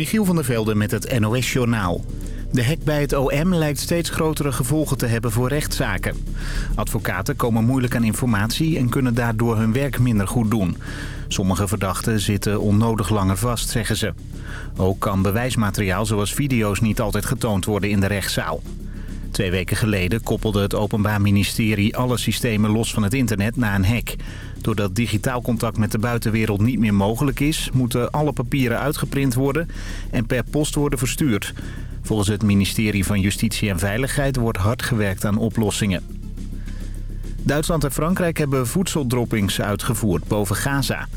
Michiel van der Velde met het NOS-journaal. De hek bij het OM lijkt steeds grotere gevolgen te hebben voor rechtszaken. Advocaten komen moeilijk aan informatie en kunnen daardoor hun werk minder goed doen. Sommige verdachten zitten onnodig langer vast, zeggen ze. Ook kan bewijsmateriaal zoals video's niet altijd getoond worden in de rechtszaal. Twee weken geleden koppelde het Openbaar Ministerie alle systemen los van het internet na een hack. Doordat digitaal contact met de buitenwereld niet meer mogelijk is... moeten alle papieren uitgeprint worden en per post worden verstuurd. Volgens het ministerie van Justitie en Veiligheid wordt hard gewerkt aan oplossingen. Duitsland en Frankrijk hebben voedseldroppings uitgevoerd boven Gaza.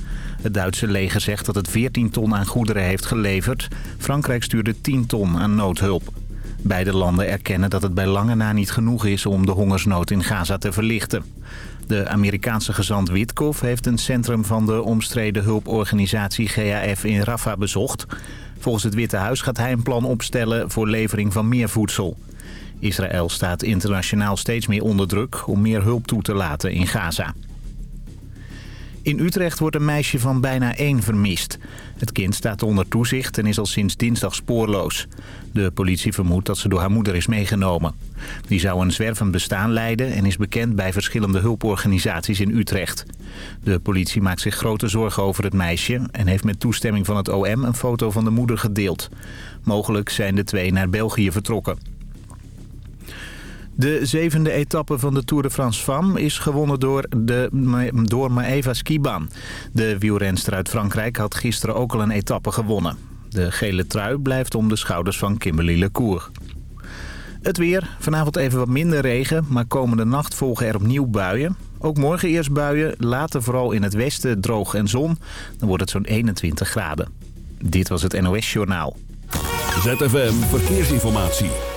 Het Duitse leger zegt dat het 14 ton aan goederen heeft geleverd. Frankrijk stuurde 10 ton aan noodhulp. Beide landen erkennen dat het bij lange na niet genoeg is om de hongersnood in Gaza te verlichten. De Amerikaanse gezant Witkoff heeft een centrum van de omstreden hulporganisatie GAF in Rafah bezocht. Volgens het Witte Huis gaat hij een plan opstellen voor levering van meer voedsel. Israël staat internationaal steeds meer onder druk om meer hulp toe te laten in Gaza. In Utrecht wordt een meisje van bijna één vermist. Het kind staat onder toezicht en is al sinds dinsdag spoorloos. De politie vermoedt dat ze door haar moeder is meegenomen. Die zou een zwervend bestaan leiden en is bekend bij verschillende hulporganisaties in Utrecht. De politie maakt zich grote zorgen over het meisje... en heeft met toestemming van het OM een foto van de moeder gedeeld. Mogelijk zijn de twee naar België vertrokken. De zevende etappe van de Tour de France Femme is gewonnen door, de, door Maeva Skiban. De wielrenster uit Frankrijk had gisteren ook al een etappe gewonnen. De gele trui blijft om de schouders van Kimberly Lecour. Het weer. Vanavond even wat minder regen, maar komende nacht volgen er opnieuw buien. Ook morgen eerst buien, later vooral in het westen droog en zon. Dan wordt het zo'n 21 graden. Dit was het NOS Journaal. ZFM Verkeersinformatie.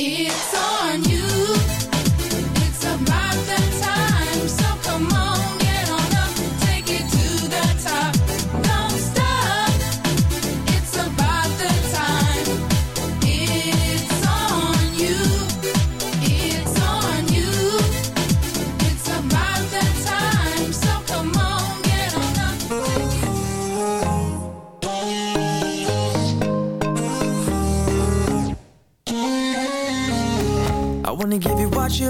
It's on you.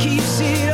Keeps it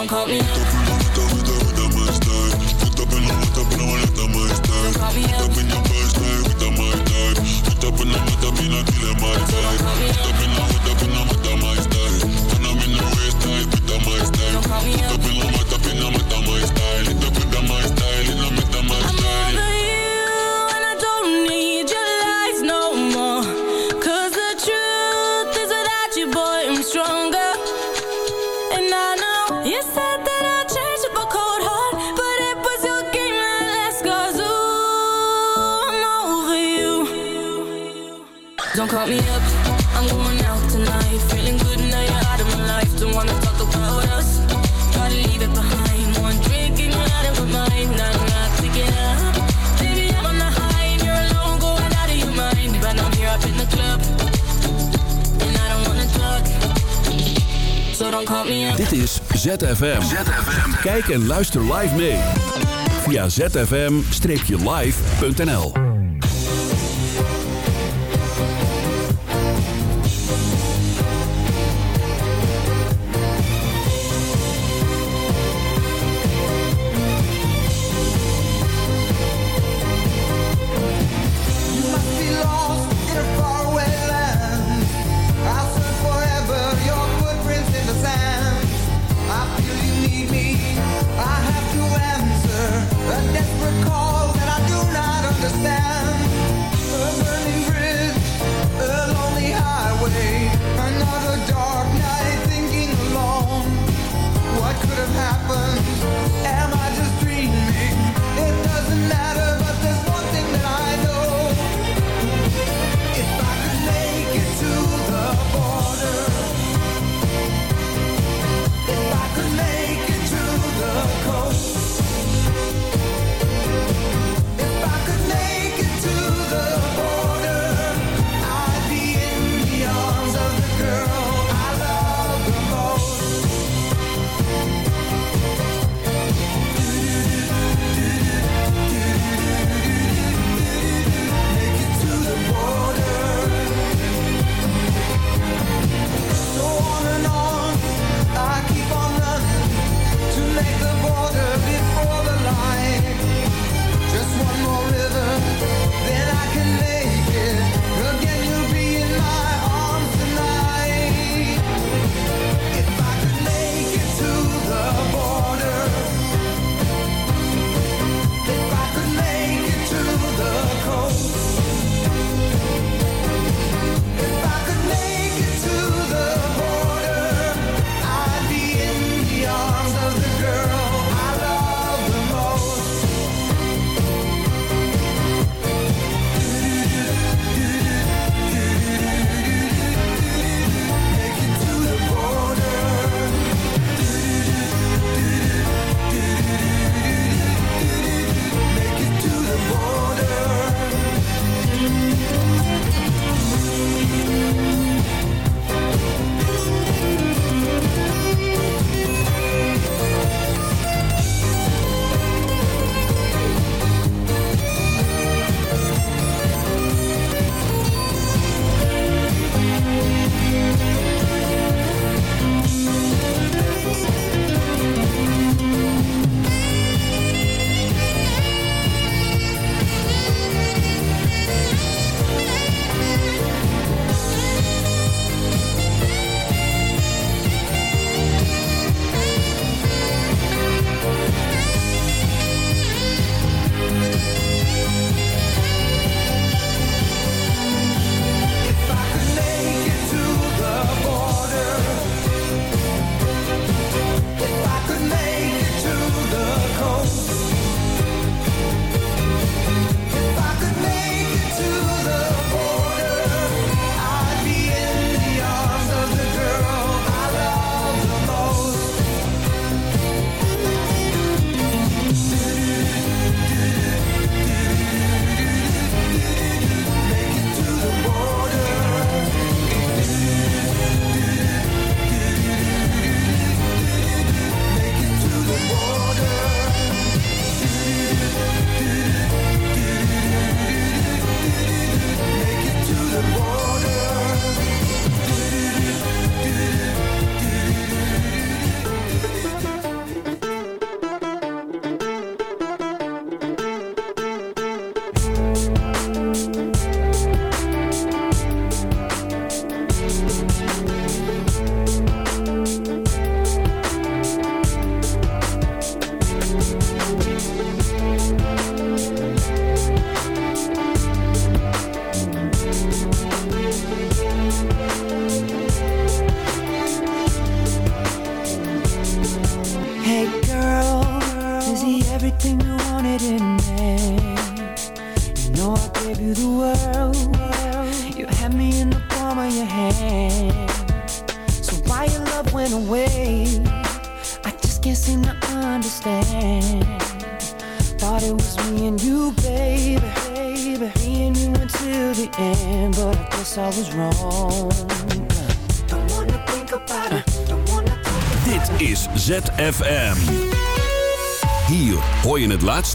don't call me. Put up in your birthday with my time. Put up in the matter, me not. Don't call me up. I'm going out tonight, feeling good now you're out of my life. Don't wanna talk about us. Gotta leave it behind. One drink and you're out of my mind. Nah, nah, pick it up. Baby, I'm on the high and you're alone, going out of your mind. But I'm here up in the club, and I don't wanna talk. So don't call me up. Dit is ZFM. Kijk en luister live mee. Via zfm-live.nl